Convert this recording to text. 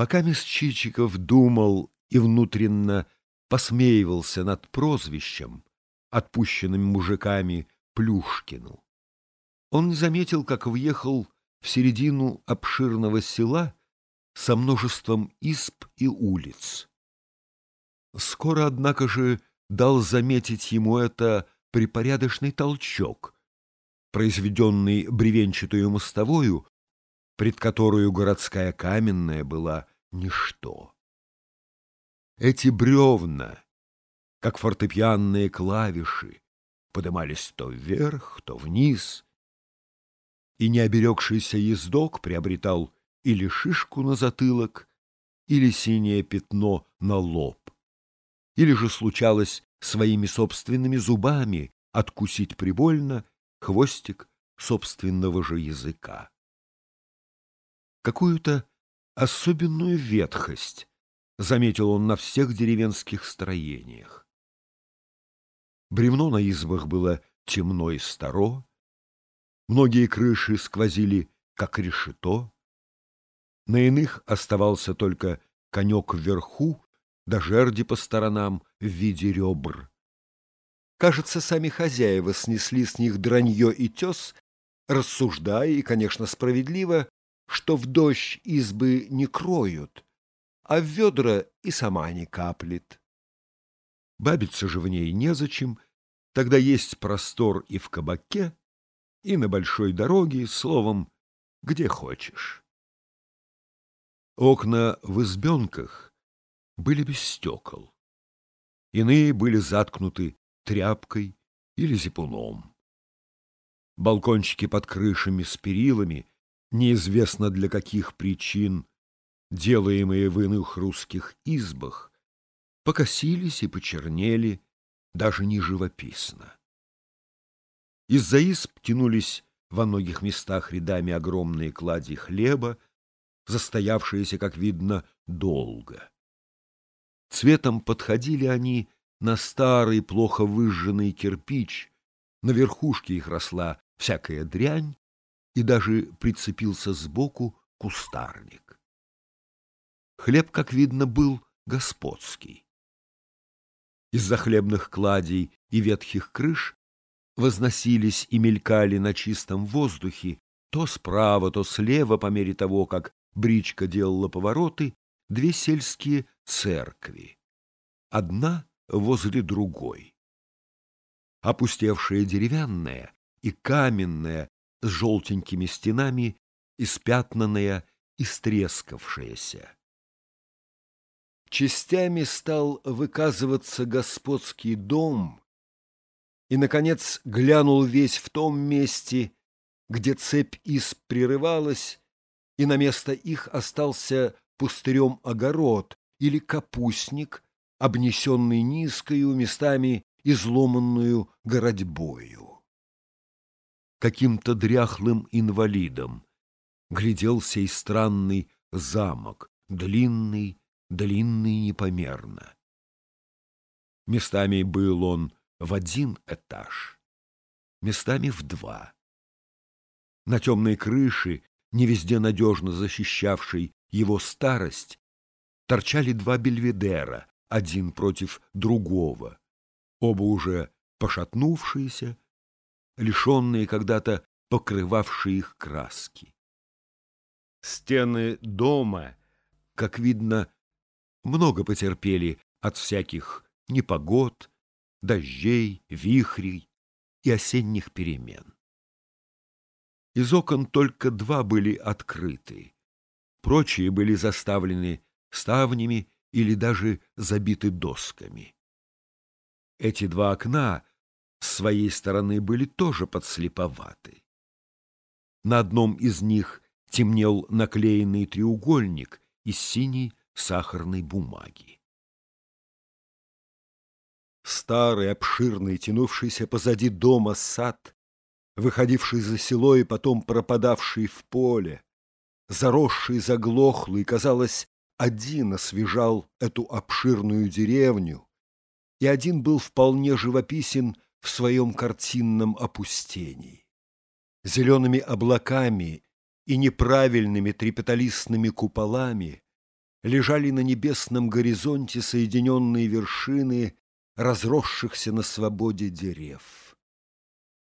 Пока мисс Чичиков думал и внутренно посмеивался над прозвищем, отпущенным мужиками Плюшкину, он не заметил, как въехал в середину обширного села со множеством изб и улиц. Скоро, однако же, дал заметить ему это припорядочный толчок, произведенный бревенчатую мостовою, пред которую городская каменная была ничто. Эти бревна, как фортепианные клавиши, подымались то вверх, то вниз, и необерегшийся ездок приобретал или шишку на затылок, или синее пятно на лоб, или же случалось своими собственными зубами откусить прибольно хвостик собственного же языка. Какую-то особенную ветхость заметил он на всех деревенских строениях. Бревно на избах было темно и старо, многие крыши сквозили, как решето, на иных оставался только конек вверху, да жерди по сторонам в виде ребр. Кажется, сами хозяева снесли с них дранье и тес, рассуждая, и, конечно, справедливо, что в дождь избы не кроют, а в ведра и сама не каплет. Бабиться же в ней незачем, тогда есть простор и в кабаке, и на большой дороге, словом, где хочешь. Окна в избенках были без стекол. Иные были заткнуты тряпкой или зипуном. Балкончики под крышами с перилами, неизвестно для каких причин, делаемые в иных русских избах, покосились и почернели, даже не живописно. Из-за изб тянулись во многих местах рядами огромные клади хлеба, застоявшиеся, как видно, долго. Цветом подходили они на старый, плохо выжженный кирпич, на верхушке их росла всякая дрянь, и даже прицепился сбоку кустарник. Хлеб, как видно, был господский. Из-за хлебных кладей и ветхих крыш возносились и мелькали на чистом воздухе то справа, то слева, по мере того, как бричка делала повороты, две сельские церкви, одна возле другой. Опустевшая деревянная и каменная с желтенькими стенами, испятнанная и стрескавшаяся. Частями стал выказываться господский дом и, наконец, глянул весь в том месте, где цепь из прерывалась, и на место их остался пустырем огород или капустник, обнесенный низкою, местами изломанную городьбою. Каким-то дряхлым инвалидом глядел сей странный замок, длинный, длинный непомерно. Местами был он в один этаж, местами в два. На темной крыше, не везде надежно защищавшей его старость, торчали два бельведера, один против другого, оба уже пошатнувшиеся, лишенные когда-то покрывавшие их краски. Стены дома, как видно, много потерпели от всяких непогод, дождей, вихрей и осенних перемен. Из окон только два были открыты, прочие были заставлены ставнями или даже забиты досками. Эти два окна с своей стороны были тоже подслеповаты. На одном из них темнел наклеенный треугольник из синей сахарной бумаги. Старый, обширный, тянувшийся позади дома сад, выходивший за село и потом пропадавший в поле, заросший, заглохлый, казалось, один освежал эту обширную деревню, и один был вполне живописен в своем картинном опустении. Зелеными облаками и неправильными трепеталистными куполами лежали на небесном горизонте соединенные вершины разросшихся на свободе дерев.